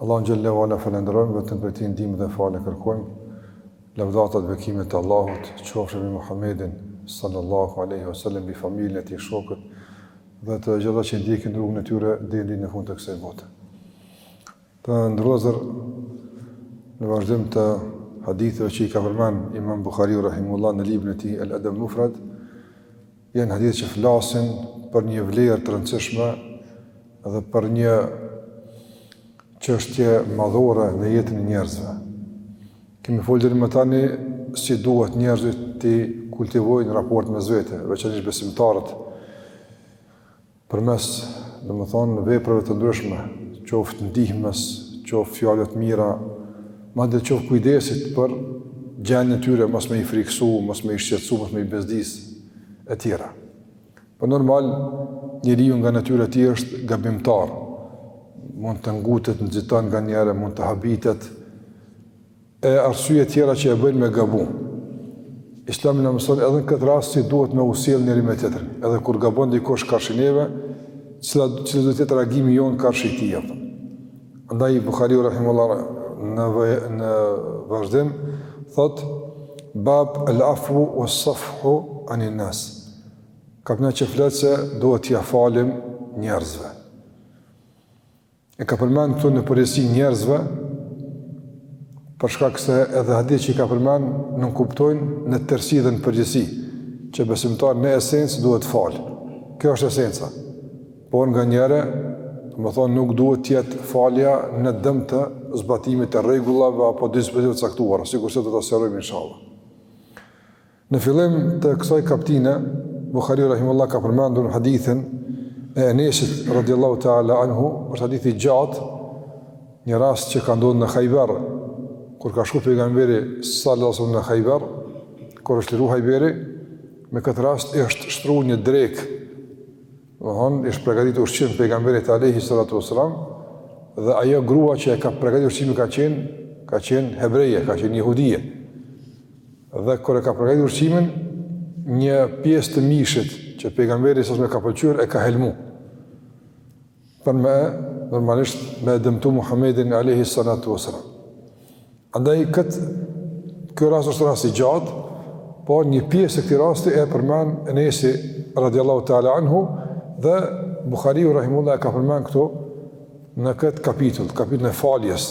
Allahun xhel-le ue ala falënderojmë, vetëm prej tij ndihmë dhe falje kërkojmë. Lavdata dhe bekimet e Allahut qofshin mbi Muhamedin sallallahu alaihi wasallam, mbi familjen e tij, shokët dhe të gjithë ata që ndjekin rrugën e tyre deri në fund të kësaj bote. Të nderuar në vazhdim të haditheve që i ka përmend Imam Buhariu rahimullahu në librin e tij El Adabul Mufrad, Janë hadithe që flasin për një vlerë të rëndësishme dhe për një çështje madhore në jetën e njerëzve. Kemi folë deri më tani si duhet njerëzit t'i kultivojnë raportet mes vete, veçanisht besimtarët. Përmes, domethënë, veprave të ndryshme, qoftë ndihmës, qoftë fjalëve të mira, madje qoftë kujdesit për gjendjen e tyre, mos me i frikësu, mos me i shqetësu, mos me i bezdis etj. Po normal, njeriu nga natyra e tij është gabimtar. Mund të ngutet, nxiton nganjëherë, mund të habitet. E arsye tjera që e bëjnë me gabu. Islami na mëson edhe në këtë rast si duhet me u sjell njëri me tjetërin. Edhe kur gabon dikush karshi neve, cila, cila duhet të jetë reagimi jonë karshi tij. Andaj Buhariu rahimullah në, vë, në vazhdim, thotë, bab el afui ues safhi anin nas. Kaptina që flet se duhet t'ia falim njerëzve. E ka përmend këtu në përgjithësi njerëzve, për shkak se edhe hadithet që i ka përmend, nënkuptojnë në tërësi dhe në përgjithësi, që besimtari në esencë duhet të falë. Kjo është esenca. Por nganjëherë, domethënë, nuk duhet të jetë falja në dëm të zbatimit të rregullave apo dispozitave të caktuara, sikurse do ta sqarojmë inshallah. Në fillim të kësaj kaptine, Buhariu rahimullah ka përmendur hadithin e Enesit radhiyallahu ta'ala anhu, është hadith i gjatë, një rast që ka ndodhur në Khaybar, kur ka shku pejgamberi sallallahu alaihi wasallam në Khaybar, kur është liru Khayberi, me këtë rast është shtru një drekë. Domthon, është përgatitur ushqim pejgamberit alaihi salatu wasallam dhe ajo grua që e ka përgatitur ushqimin ka qenë ka qenë hebreje, ka qenë jehudie. Dhe kur e ka përgatitur ushqimin, një pjesë të mishit që pejgamberi sa më ka pëlqyer e ka helmu. Për me normalisht me dëmtu Muhammedin alayhi salatu wasalam. Andaj kët ky rast është rast i gjatë, po një pjesë e këtij rasti e përmend Enesi radiallahu taala anhu dhe Buhariu rahimullahu ka përmend këtu në këtë kapitull, kapitullin e faljes.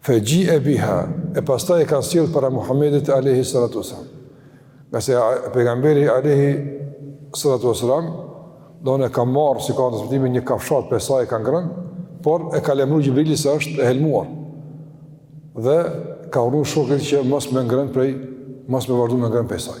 Fe xhie biha, e pastaj e kanë sjellë para Muhammedit alejhi salatu wasalam. Ngase pejgamberi alejhi salatu wasalam domethanë e ka marr si ka në transmetim një kafshatë prej saj e ka ngrën, por e ka lajmru Gjibrili se është e helmuar. Dhe ka urdhru shokët që mos me ngrën prej, mos me vazhdu me ngrën prej saj.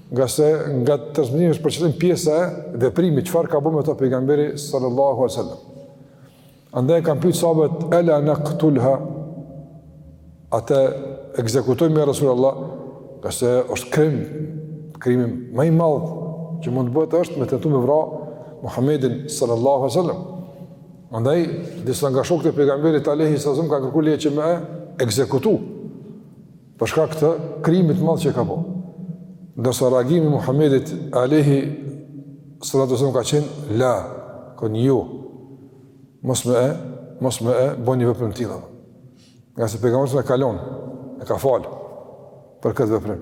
Ngase nga transmetimi është për qëllim pjesa e veprimit, çfarë ka bë me ta pejgamberi sallallahu alai sallam. Andaj e kanë pyt sahabët, ela nektuluha, a ta ekzekutojmë ja Rasul Allah, ngase është krim, krimi më i madhë që mund të bëhet është me tentu me vra Muhammedin sallallahu alai sallam. Andaj, disa nga shokët e pejgamberit alehi sallam kanë kërku leje që me e ekzekutu. Për shkak të krimit të madh që ka bërë. Ndërsa reagimi i Muhamedit alayhi salatu wasallam ka qenë la, thonë jo. Mos më e, mos e bëni një veprim të tillë. Ngase pejgamberi e ka lon, e ka fal për këtë veprim.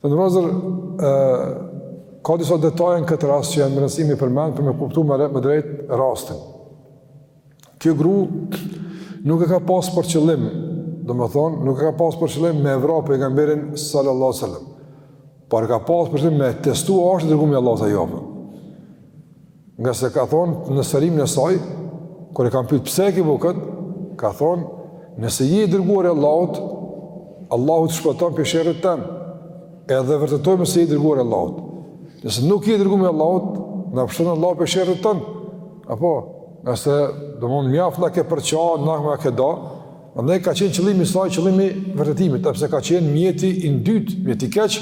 Të nderuar vëllezër, ka disa detaje në këtë rast që janë me rëndësi me i përmend, për me kuptu më, më drejt rastin. Kjo gru nuk e ka pas për qëllim, domethonë, nuk e ka pas për qëllim me e vra pejgamberin sallallahu sallam, por e ka pas për qëllim me testu a është i dërgum i Allahut a jo. Ngase ka thonë në arsyetimin e saj, kur e kanë pyt pse e ki bo këtë, ka thonë, nëse je i dërguar i Allahut, Allahu t'shpëton prej sherrit tem, edhe e vërtetojmë se je i dërguar i Allahut. Nëse nuk je i dërguar i Allahut, na pshton Allahu prej sherrit tond, apo, se domethonë mjaft na ke përça, na ke nda, ky ka qenë qëllimi i saj, qëllimi i vërtetimit, edhe pse ka qenë mjeti i ndytë, mjeti i keq,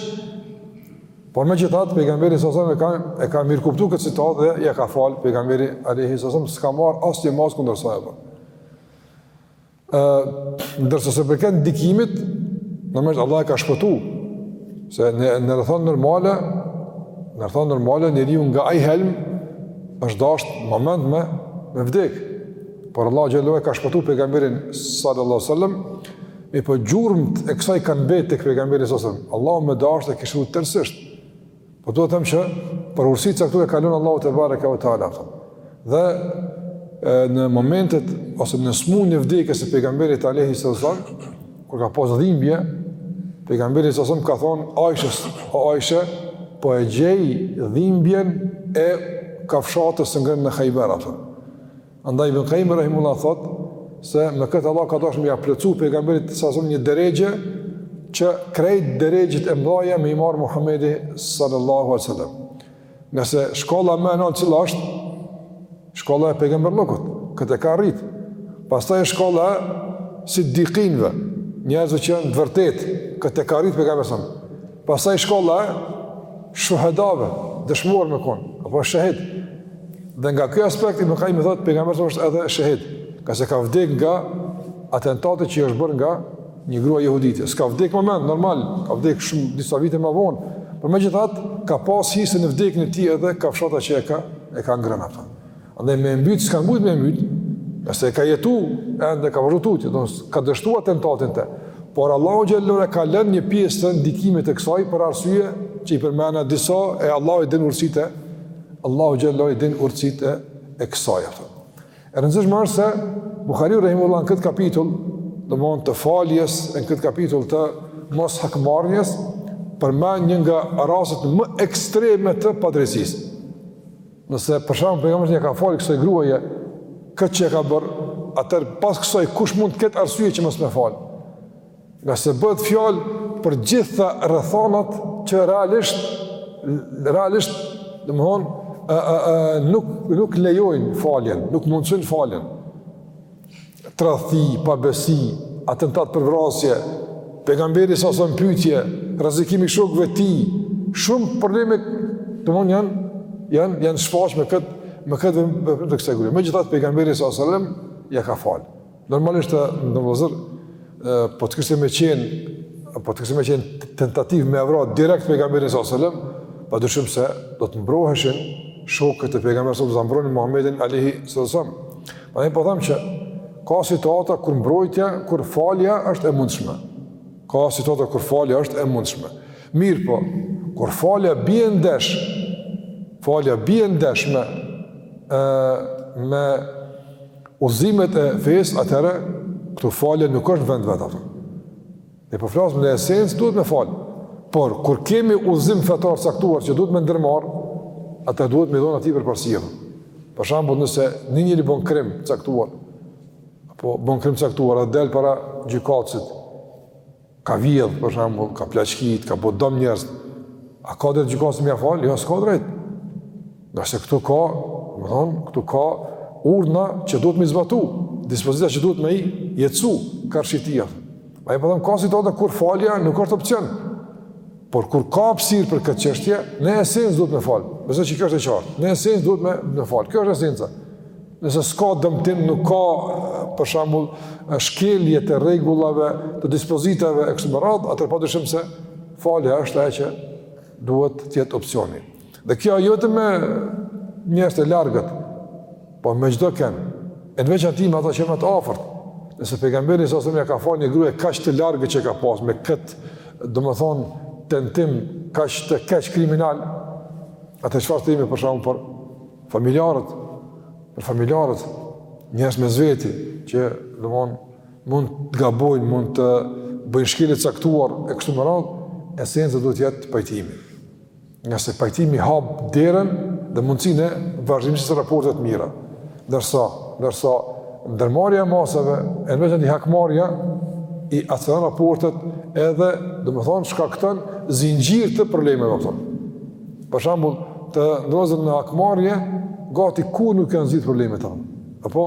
Por megjithatë, pejgamberi sasëm e ka, e ka mirëkuptu këtë situatë dhe ia ka falë pejgamberi Alehi sasëm, s'ka marr asnjë masë kundër sajë dhe. Ndërsa sa i përket ndikimit, normalisht Allahu e ka shpëtu, se në, në rrethana normale, në rrethana normale, njeriu nga ai helm, është dashtë n'moment me, me vdekë. Por Allahu xhele xhelaluhu e ka shpëtu pejgamberin sallallahu sallam, Mirëpo gjurmët e kësaj kanë mbet tek pejgamberi sasëm. Allahu me dashtë e kish shëru tërësisht. Po du të them që për urtësi të caktume e ka lonë Allahu tebareke ve teala. Dhe e, në momentet, ose në smunjen e vdekjes së pejgamberit Alehi sasëm, kur ka pasë dhimbje, pejgamberi sasëm ka thonë, Ajshes, o Ajshe, po e gjej dhimbjen e kafshatës së ngrënë në Hajber. Të. Andaj Ibn Qayyim rahimullahu thot se me këtë Allah ka dashur me ia plotësu pejgamberit sallallahu alaihi wasallam një derexhe që krejt derexhet e mëdha me i marr Muhamedi sallallahu alaihi wasallam. Ngase shkolla më e lartë cila është shkolla e pejgamberllëkut, këtë e ka rrit. Pastaj është shkolla e siddiqinëve, njerëzve që janë të vërtetë, këtë e ka rrit pejgamberi sallallahu Pastaj shkolla e shuhedave, dëshmor me konë, apo shehid. Dhe nga kjo aspekti, ka me thënë, pejgamberi sa sëm është edhe shehid, ngase ka vdek nga atentate që i është bërë nga një grua jehudite. S'ka vdek n'moment, normal, ka vdek shumë disa vite ma vonë, por megjithatë, ka pas hise në vdekjen e tij edhe kafshata që e ka, e ka ngrënë. Por. Andaj me mbyt, s'ka mbyt me mbyt, ngase ka jetu, ende ka vazhdu tutje, domethënë ka dështu atentati në të. Por Allahu xhel-le shanuhu ka lën një pjesë të ndikimit të kësaj për arsye që i përmena disa e Allahu i din urtësitë, Allahu xhel-le shanuhu i din urtësitë e, e kësaj. E rëndësishme është se Buhariu Rahimullah në këtë kapitull, domethënë të faljes, në këtë kapitull të moshakmarrjes, përmend një nga rastet më ekstreme të padrejtësisë. Nëse për shembull pejgamberi ja ka falë kësaj gruaje këtë që ka bër, atëherë pas kësaj kush mund të ketë arsye që mos me fal? Ngase bëhet fjalë për gjitha rrethanat që realisht realisht domthon ë ë ë nuk nuk lejojnë faljen, nuk mundësojnë faljen. tradhti, pabesi, atentat për vrasje, pejgamberi sa sa lem në pytje, rrezikimi i shokëve të tij, shumë probleme domethënë janë, janë, janë shfaqë me këtë, me këtë veprim të kësaj gruje. Megjithatë pejgamberi sa sa lem, ja ka falë. Normalisht domethënë vëllezër, po të kishte me qenë, po të kishte me qenë tentativë me e vra direkt pejgamberin sa sa lem, padyshim se do të mbroheshin shokët e pejgamberit, ta mbronin Muhamedin alejhi selam. Pa ne po them që ka situata kur mbrojtja, kur falja është e mundshme. Ka situata kur falja është e mundshme. Mirëpo, kur falja bie ndesh, falja bie ndesh me ë me udhëzimet e fesë atëherë, këtu falja nuk është në vend të vet aty. Ne po flasim në esencë duhet me fal. Por kur kemi udhëzim fetar të caktuar që duhet me ndërmarr, atëherë duhet me i dhon atij përparësi. Për shembull, nëse një njeri bën krim të caktuar apo bën krim të caktuar dhe del para gjykatësit, ka vjedh për shembull, ka plaçkit, ka bërë dëm njerëzit, a ka drejt gjykatësi me ia fal? Jo, s'ka drejt. Ngase këtu ka, domethënë, këtu ka urdhra që duhet me zbatu, dispozita që duhet me i jetësu, karshi tija. Ai përdor, po ka situata kur falja nuk është opcion, por kur ka hapësirë për këtë çështje, në esencë duhet me falë, besoj që kjo është e qartë, në esencë duhet me, me falë, kjo është esenca. Nëse s'ka dëmtim, nuk ka, për shambull, shkelje të rregullave, të dispozitave e kështu me radhë, atëherë pa dyshim se falja është ajo që duhet të jetë opsioni. Dhe kjo jo veç me njerëz të largët, po me çdo kënd, e në veçanti me ata që i kemi të afërt, nëse pejgamberi s.a.v.s. e ka fal një grue kaq të largët që ka pas, me këtë, domethënë, tentim, kaq të keq kriminal, atëherë çfarë të themi për shembull për familjarët, për familjarët, njerëzve të vet, që, domethënë, mund të gabojnë, mund të bëjnë shkelje të caktuara, e kështu me radhë, esencë duhet të jetë pajtimi. Ngase pajtimi hap derën dhe mundësinë e vazhdimësisë së raporteve të mira. Ndërsa, ndërsa, ndërmarrja e masave, e në veçanti hakmarrja, i acaron raportet edhe, domethënë, shkakton zinxhir të problemeve, domethënë. Për shembull, të nderuar, me hakmarrje, gati kurrë nuk janë zgjidh problemet. Apo?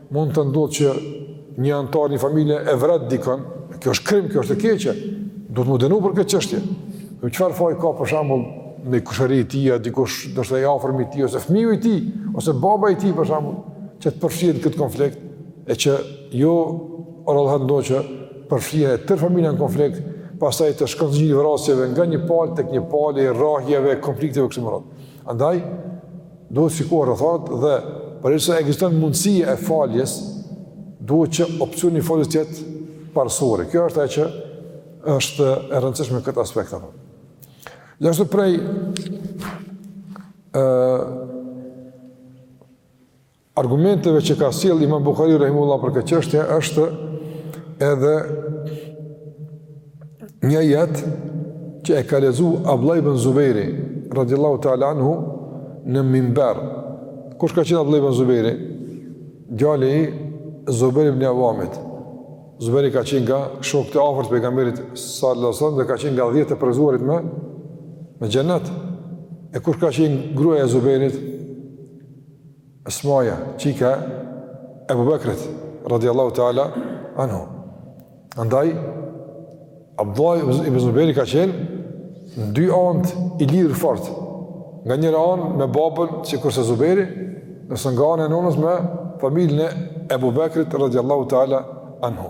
Mund të ndodhë që një anëtar i një familje e vret dikën, kjo është krim, kjo është e keqe, duhet m'u dënu për këtë çështje. Po çfarë faj ka për shembull një kushëri i tija, dikush ndoshta i afërmi i tij, ose fmiu i tij, ose baba i tij për shembull, që të përfshihen në këtë konflikt, e që jo rrallëherë ndodh që përfshihet e tërë familja në konflikt, pastaj të shkon zinxhiri i vrasjeve nga një palë tek një palë, i rrahjeve, konflikteve kështu me radhë. Andaj, duhet shikuar rrethanat dhe përderisa ekziston mundësia e faljes, duhet që opsioni i faljes të jetë parësor. Kjo është ajo që është e rëndësishme në këtë aspekt apo. Gjithashtu prej ë argumenteve që ka sjell Imam Buhariu rahimullahu për këtë çështje është edhe një ajet që e ka lexu Abdullah ibn Zubejri radhiyallahu ta'ala anhu në mimber kush ka qenë Abdullah ibn Zubejri djali i Zubejr ibn Avamit Zubejri ka qenë nga shokët e afërt të pejgamberit sallallahu alaihi wasallam dhe ka qenë nga 10 të përgëzuarit me xhenet e kush ka qenë gruaja e Zubejrit Esmaja, çika e Ebu Bekrit, radiallahu ta'ala, anhu. Andaj, Abdullah ibn Zubejri ka qenë në dy anët i lidhur fort. Nga njëra anë me babën sikurse Zubejri, ndërsa nga ana e nanës me familjen e Ebu Bekrit, radiallahu ta'ala, anhu.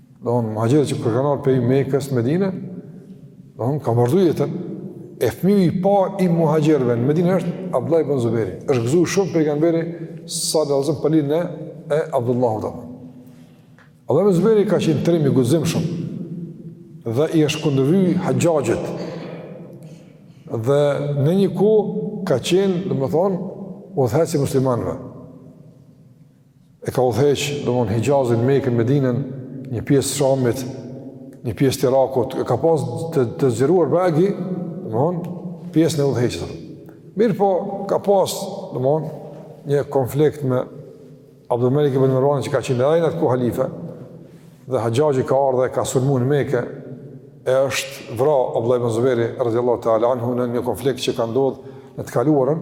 domethënë muhaxhire që ka ardh prej Mekës, Medine, domethënë ka vazhdu jetën, e fëmiu i parë i muhaxhirëve në Medine është Abdullah ibn Zuberi, është gëzu shumë Pejgamberi salallahu alejhi ve selem për lindjen e Abdullah ibn Zuberi. Abdullah ibn Zuberi ka qenë trim i guximshëm dhe i është kundërvu Haxhaxhit dhe në një kohë ka qenë, domethënë, udhëheqës i muslimanëve. e ka udhëheq, domethënë Hixhazin, Mekën, Medinën, një pjesë Shamit, një pjesë të Irakut, e ka pas të të zgjeruar bajagi, domethënë pjesën e udhëheqjes. Mirëpo, ka pas, domethënë, një konflikt me Abdulmelik ibn Mervan që ka qenë edhe në atë kohë halife. Dhe Haxhaxhi ka ardh e ka sulmuar në Mekë. E është vra Abdullah ibn Zubairi radhiyallahu ta'ala anhu në një konflikt që ka ndodhur në të kaluarën.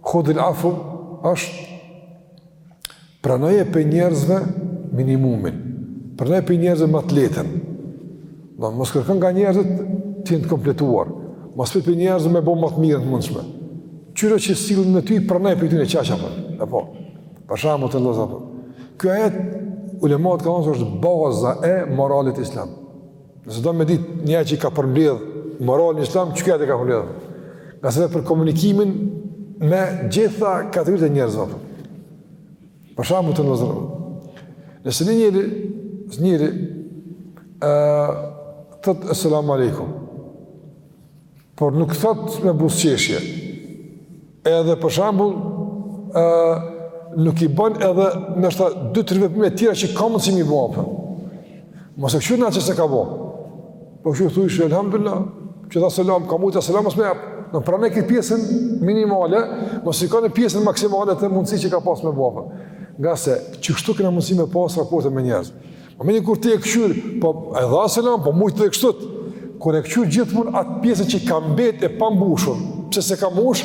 Khudil afu është pranoje prej njerëzve minimumin, pranoje prej njerëzve më të lehtën. Domethënë mos kërko nga njerëzit të jenë të kompletuar, mos prit prej njerëzve me bo më të mirën të mundshme. Qyre qysh sillen me ty, pranoje prej tyne qaq apo. E po, për shembull të ndozë apo. Kjo ajet, ulematë kanë thënë se është baza e moralit islam. Nëse do me dit një që i ka përmbledh moralin islam, që këtë i ka përmbledh? Ngase dhe për komunikimin me gjitha kategoritë e njerëzve. Për shembull të nëzërë. Nëse një njeri, njeri, uh, thot assalamu alaikum. Por nuk thot me buzëqeshje. Edhe për shembull, ë nuk i bën edhe ndoshta dy tre veprime të tjera që ka mundësi me i bo apo. Mos e kqyr atë që s'e ka bo. Po thuaj alhamdulillah, që dha selam, ka mujtë selam mos me jap. Domethënë pranoje këtë pjesën minimale, mos shiko pjesën maksimale të mundësisë që ka pas me bo. Ngase qështu kena mundësi me pas raporte me njerëz. Domethënë kur ti e këqyr, po e dha selam, po mujtë edhe kështu, kur e këqyr gjithmonë atë pjesë që i ka mbet e pambushur, pse s'e ka mbush,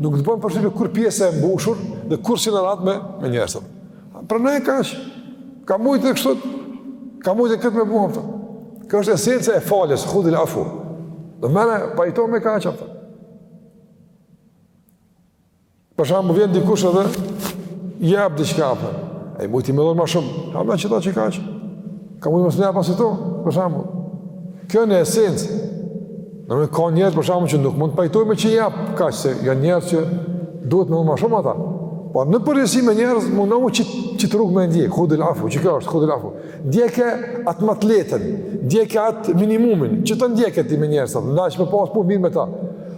nuk të bën përshtypje kurrë pjesa e mbushur dhe kurrë s'je rahat me, me njerëzit. Pranoje kaq, ka mujtë edhe kështu, ka mujtë edhe këtë me bo, apo. Kjo është esenca e faljes, khudil afu. Domethënë, pajtohu me kaq, apo. Për shembull vjen dikush edhe jap diçka apo ai mundet me dhon më shumë. Hamdulillah që kaq. Ka mujt mos me jap as qito, për shembull. Kjo në esencë. Domethënë ka njerëz për shembull që nuk mund të pajtohem që jap kaq se janë njerëz që duhet më më shumë ata. Po në përgjithësi me njerëz mundohu qit qit rrugë me ndjek, khudil afu, çka është khudil afu. Ndjeke atë më të lehtën, ndjeke atë minimumin, që ta ndjekë ti me njerëz, ndaj me pas po mirë me ta.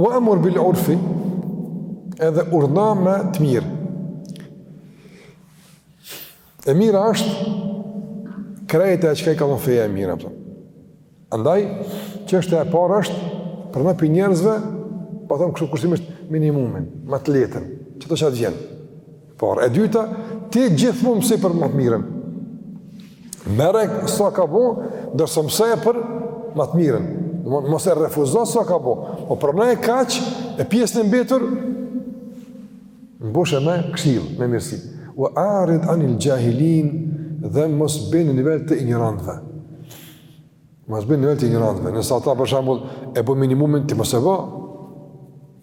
Wa'mur bil urfi edhe urdhno me të mirë. E mira është krejt ajo çka i ka thon feja e mira apo. Andaj çështja e parë është për me marr pi njerëzve, po them kështu kushtimisht minimumin, ma të lehtën, çka do që t'gjen. Por e dyta, ti gjithmonë mësoji për ma të mirën. Merre sa ka bo, ndërsa mësoje për ma të mirën. Domthonë mos e refuzo sa ka bo. Po pranoje kaq e pjesën e mbetur mbushë me këshill, me mirësi. Wa arid anil jahilin dhe mos bën në nivel të injorantëve. Mos bën në nivel të injorantëve. Nëse ata për shembull e bojn minimumin ti mos e bo.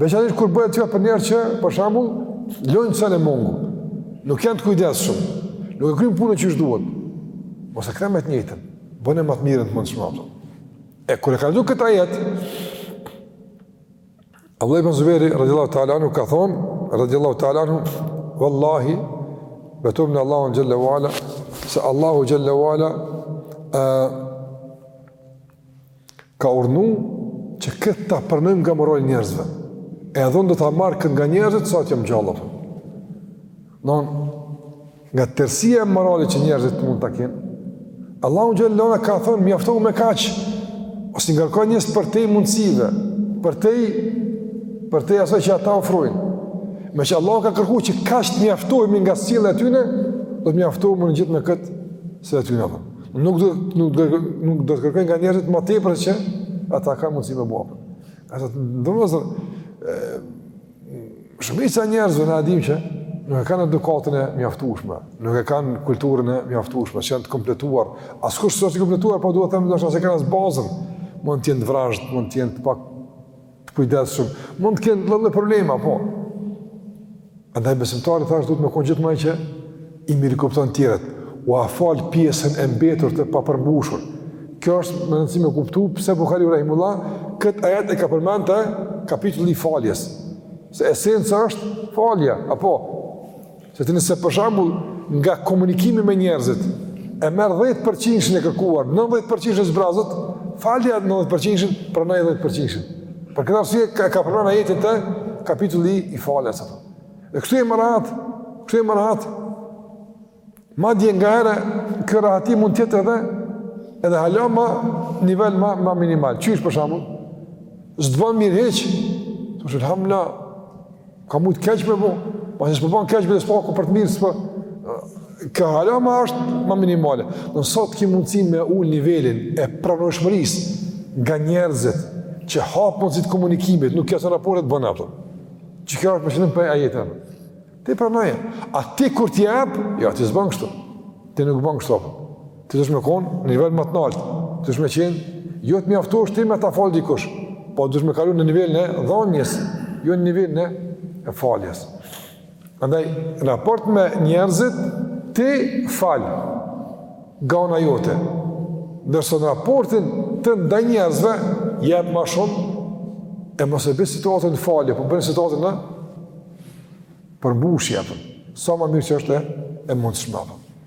Veçanërisht kur bëhet fjalë për njerëz që, për shembull, lojn sene mangu. Nuk janë të kujdesshëm. Nuk e kryjnë punën qysh duhet. Mos ia kthe me të njëjtën. Bone ma të mirën të mundshme apo. E kur e ka lexu këtë ajet, Abdullah ibn Zubairi radhiyallahu ta'ala anhu ka thon, radhiyallahu ta'ala anhu, wallahi betohem në Allahun xhalla wala, se Allahu xhalla wala ë Ka urnu që këtë ta pranojmë nga morali i njerëzve. Edhe unë do ta marr këtë nga njerëzit sa të jam gjallë. Domethënë nga tërësia e moralit që njerëzit mund ta kenë. Allahu xhalla wala ka thonë mjafto me kaq. Mos i ngarko njerëzit përtej mundësive, përtej përtej asaj që ata ofrojnë. Meqë Allahu ka kërku që kaq të mjaftohemi nga sjellja e tyne, do të mjaftohem unë gjithë me këtë sjellje e tyne. Nuk do nuk do nuk do të kërkoj nga njerëzit ma tepër që ata kanë mundësi me bo apo. Ata domethënë shumica e njerëzve na e dimë që nuk e kanë edukatën e mjaftueshme, nuk e kanë kulturën e mjaftueshme, s'janë të kompletuar. Askush s'është i kompletuar, po du me thënë s'e kanë as bazën, mund të jenë të vrazhd, mund të jenë të pak të kujdesshëm, mund të kenë lloj-lloj probleme, apo. Andaj besimtari thashë duhet me konë gjithmonë ai që i mirëkupton tjerët, ua fal pjesën e mbetur të papërmbushur. Kjo është me rëndësi me kuptu, pse Bukhariu Rahimullah, këtë ajet e ka përmend te kapitulli i faljes, se esenca është falja, apo, Se ti nëse për shembull nga komunikimi me njerëzit, e merr 10% e kërkuar, 90% e zbrazët, falja 90%, pranoje 10% Për këtë arsye ka, ka përmend ajetin te kapitulli i faljes, saktë. Dhe kështu e më rahat, kështu je më rehat, madje nganjëherë, kjo rehati mund të jetë edhe, edhe hala më një nivel ma, ma minimal. Qysh për shembull? S't'bon mirë hiç, thuj elhamdulillah, Ka mujtë keq me bo, pa që s'po ban keq me dhe s'paku për të mirë, s'pë... Ka hala ma është ma minimale. Nëse ti ki mundësi me ul nivelin e pranueshmërisë nga njerëzit që hap mundësitë e komunikimit, nuk keqëson raportet bënë ato. Që kjo është me qëllim për ajete. Ti pranoje. A ti kur t'jep, jo ti s'bën kështu. Ti nuk bën kështu. Ti dush me konë në nivel më të naltë, dush me qenë, jo të mjaftohesh ti me ta fal dikush, po dush me kalu në nivelin e dhonjes, jo në nivelin e faljes. Andaj, raport me njerëzit, ti fal, nga ana jote, ndërsa në raportin tënd ndaj njerëzve, jep ma shumë, e mos e bi situatën në falje, po bëje situatën në përbushje, sa ma mirë që është e, e mundshme.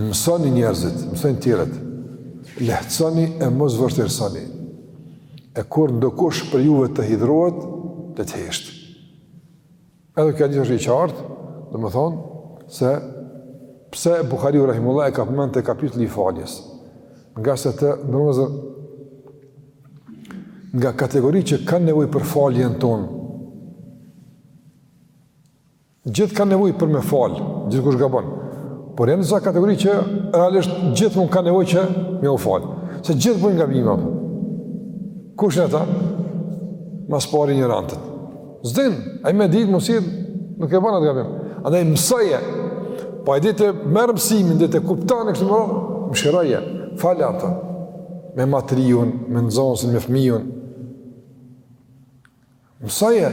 Mësoni njerëzit, mësoni tjerët. Lehtësoni e mos vështirësoni. E kur ndokush prej juve të hidhërohet, le të heshtë. Edhe ky hadith është i qartë, domethënë se pse Buhariu rahimullah e ka përmend te kapitulli i faljes. Ngase të ndonëse nga kategori që kanë nevojë për faljen tonë. Gjithë kanë nevojë për me fal, gjithkush gabon. Por janë disa kategori që realisht gjithmonë kanë nevojë që me u fal. Se gjithë bëjnë gabime apo. Kush janë ata? Ma s'pari injorantët. S'din, ai me ditë mos i nuk e bën atë gabim. Andaj mësoje. Po ai deri ta merr mësimin, deri ta kupton këtë më radh, mëshiroje. Falja atë. Me ma t'riun, me nxënësin, me fëmijën. Mësoje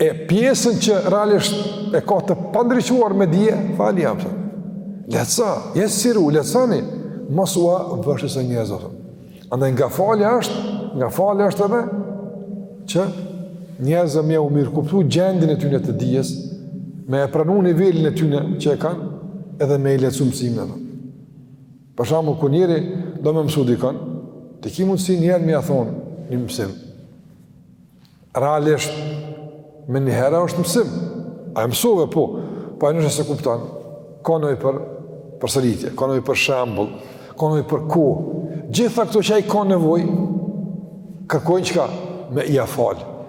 e pjesën që realisht e ka të pandriçuar me dije, falja atë. Lehtëso, jessiru, lehtësoni, mos ua vështirëso njerëzve. Andaj nga falja është, nga falja është edhe që njerëzve me jau mirëkuptu gjendjen e tyne të dijes, me e pranu nivelin e tyne që e kanë, edhe me i lehtësu mësimin dhe. Për shembull, kur njeri do me mësu dikon, ti ki mundësi njëherë me ja thonë një mësim. Realisht, me njëherë është mësim. A e mësove, po, po ai ndoshta s'e kupton, ka nevojë për përsëritje, ka nevojë për shembull, ka nevojë për kohë. Gjitha këto që ai ka nevojë, kërkojnë çka me ia fal.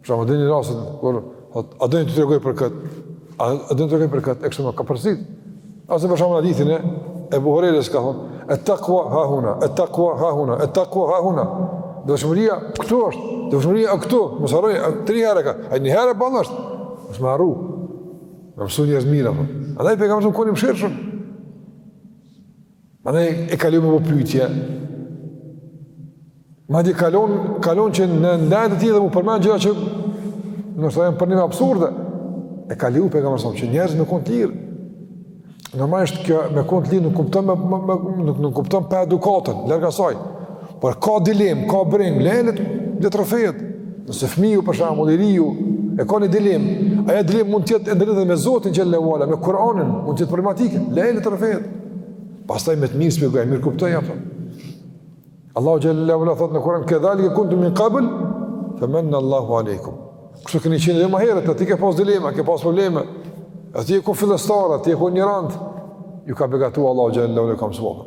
Për shembull, dini rastin kur thot, a doni të tregoj për kët? A, a doni të tregoj për kët? Ekse më ka përsërit. Ose për shembull hadithin e Ebu Hurejrës ka thon, et-takua ha huna, et-takua ha huna, et-takua ha huna. Devotshmëria këtu është, devotshmëria këtu, mos harroj tri herë ka. Ai një herë bën është. Mos me harru. Me mësu njerëz mirë apo. Andaj pejgamberi u kon i mëshirshëm. Andaj e ka leju me bo pytje. Madje ka lon, ka lon që në ndejë të tij edhe m'u përmend gjëra që ndoshta janë përnime absurde. E ka leju pejgamberi sa që njerëz me kon t'lirë. Normalisht kjo me kon t'lirë nuk kupton me, me, me nuk nuk kupton paedukatën, larg asaj. Por ka dilem, ka breng, le le le t'rrëfehet. Nëse fëmiu për shembull i riu e ka një dilem, ajo dilem mund të jetë e ndërlidhur me Zotin xhele ue ala, me Kur'anin, mund të jetë problematike. Le le t'rrëfehet. Pastaj me të mirë shpjegoj, mirëkuptoj apo. Allahu xhele ue ala thot në Kur'an, "Kadhalika kuntum min qabl, fa manna Allahu aleikum." Kështu keni qenë dhe më herët, edhe ti ke pas dilema, ke pas probleme. Edhe ti je kon fillestar, edhe ti je kon injorant, ju ka begatuar Allahu xhele ue ala ka mësu.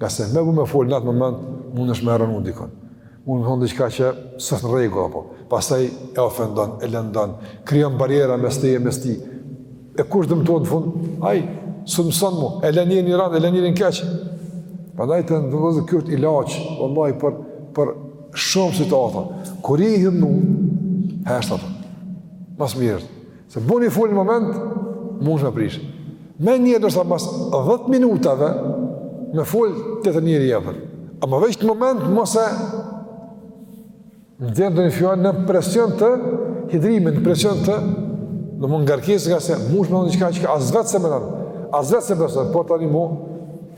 Ngase me bo me folë në atë moment, mundesh me rënu dikon. Mund me thonë diçka që s'është në rregull, apo. Pastaj e ofendon, e lëndon, krijon barriera mes teje e mes tij. E kush dëmtohet në fund? Ai s'mëson mo, e le njerin injorant, e le njerin keq. Prandaj të ndëvëzë kjo është ilaç, vallahi, për, për shumë situata. Kur je hidhnu, hesht ato. Ma s'mirti. Se boni fol në moment, munesh me prish. Ndërsa mas 10 minutave me fol tjetër njeri je bre. Ama veç në moment, mos e nxjerr një fjalë në presion të hidhërimit, në presion të në mbingarkesë ngase munesh me thonë diçka që as vetë s'e menon, as vetë s'e beson, por tani mu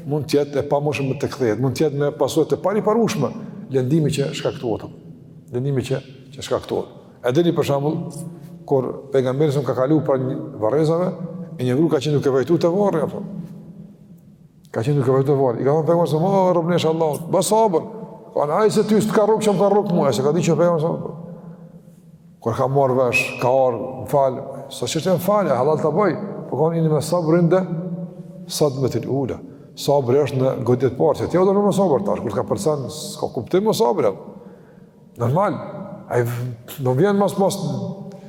mund t'jetë e pamundshme të kthehet, mund t'jetë me pasoja të pariparushme, lëndimi që shkaktohet, lëndimi që, që shkaktohet. E dini për shembull kur pejgamberi sa ka kaluar pranë varrezave e një gru ka qenë duke vajtuar te varri apo ka qenë duke vajtuar varri i ka thënë pejgamberi sa oj robneshë e Allahut bo sabër po ajo se ty s't'ka rrok çka m'ka rrok mua s'e ka ditë që pejgamberi sa kur ka marr vesh ka ardh fal sa çështë fal halal ta bëj po ka thënë inemes-sabru inde sadmetil ula sabri është në goditje t'parë se ti do të më sabër tash kur ka përsan s'ka kuptim më sabër Normal, ai vjen mas mas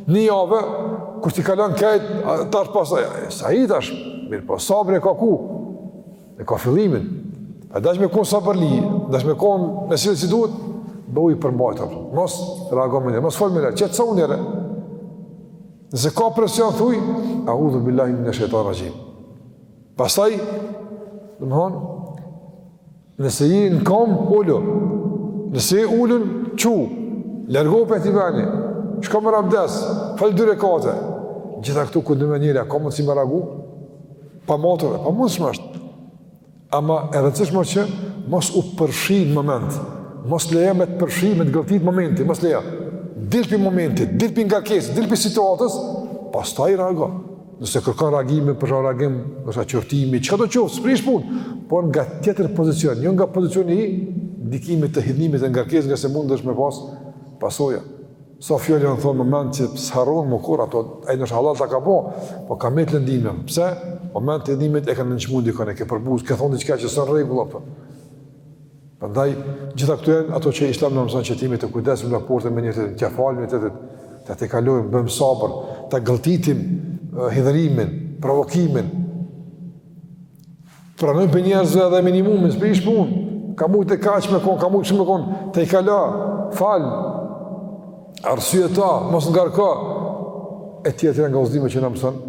një jave, kur t'i kalon krejt, tash pastaj, sa i tash, mirëpo, sabri e ka ku, e ka fillimin, a dash me konë sabërli, dash me konë m'u sjellë si duhet, bëhu i përmbajtun, mos reago menjëherë, mos fol menjëherë, qetësohu njëherë, nëse ka presion, thuj, eudhu billahi minesh-shejtani raxhim, pastaj, domethënë, Nëse je në kom, ulu. Nëse je ulun, çu. Largohu prej atij veni. Shko merr abdes, fal dy rekate. Gjitha këto kur i bon njeri a ka mundësi me reagu pa matur? E pamundshme është. Ama e rëndësishme që mos u përfshi në moment. Mos lejo me të përfshi, me të gëlltit momenti, mos lejo. Dil pi momentit, dil pi ngarkesës, dil pi situatës, pastaj reago. Nëse kërkon reagime, për shembull reagim, qortimi, çkado qoftë, s'prish punë, por nga tjetër pozicion, jo nga pozicioni i ndikimit të hidhnimit të ngarkesës, ngase mundet me pas pasoja. Sa fjalë janë thonë në moment që s'harron më kurrë ato, ai inshallah ta ka bo, po ka mbet lëndime, pse? Moment të hidhnimit e ke nënçmu, e ke përbuz, ke thonë diçka që s'është në rregull, Prandaj gjitha këto janë ato që Islami na mëson që të jemi të kujdesshëm në raportin me njëri-tjetrin, të falim njëri-tjetrin, ta tejkalojmë, bëjmë sabër, ta gëlltitim hidhërimin, provokimin. Pranojmë prej njerëzve edhe minimumin, s'prish punë, ka mujtë kaq me konë, ka mujtë shumë me konë, tejkalo, falë, arsyeto, mos ngarko, e tjera nga udhëzimet që na mëson,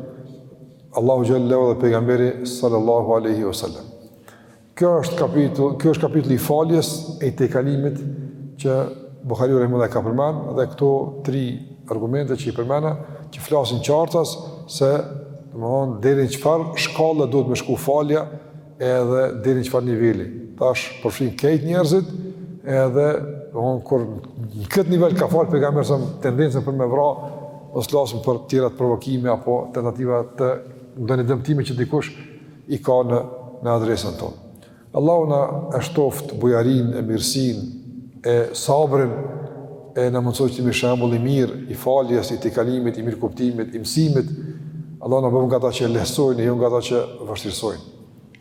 Allahu xhelle shanuhu dhe pejgamberi sallallahu aleyhi wa sallam. Kjo është kapitull, kjo është kapitulli i faljes e i tejkalimit që Buhariu rahimullahu ka përmend dhe këto tri argumente që i përmenda që flasin qartas se domthon deri në çfarë shkallë duhet me shku falja edhe deri në çfarë niveli. Tash përfshin krejt njerëzit edhe domthon kur në këtë nivel ka fal pejgamberi as tendencën për me vra po s'flasim për të tjerat provokime apo tentativa të ndonjë dëmtimi që dikush i ka në adresën tonë. Allahu na e shtoftë bujarinë e mirësinë e sabrin e na mundësoftë që të jemi shembull i mirë i faljes, i tejkalimit, i mirëkuptimit, i mësimit. Allahu na bëftë nga ata që lehtësojnë e jo nga ata që vështirësojnë.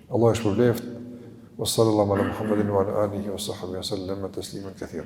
Allahu ju shpërbleftë. Wassallallahu ala Muhammedin wa ala alihi wa sahbihi sallam taslima katira.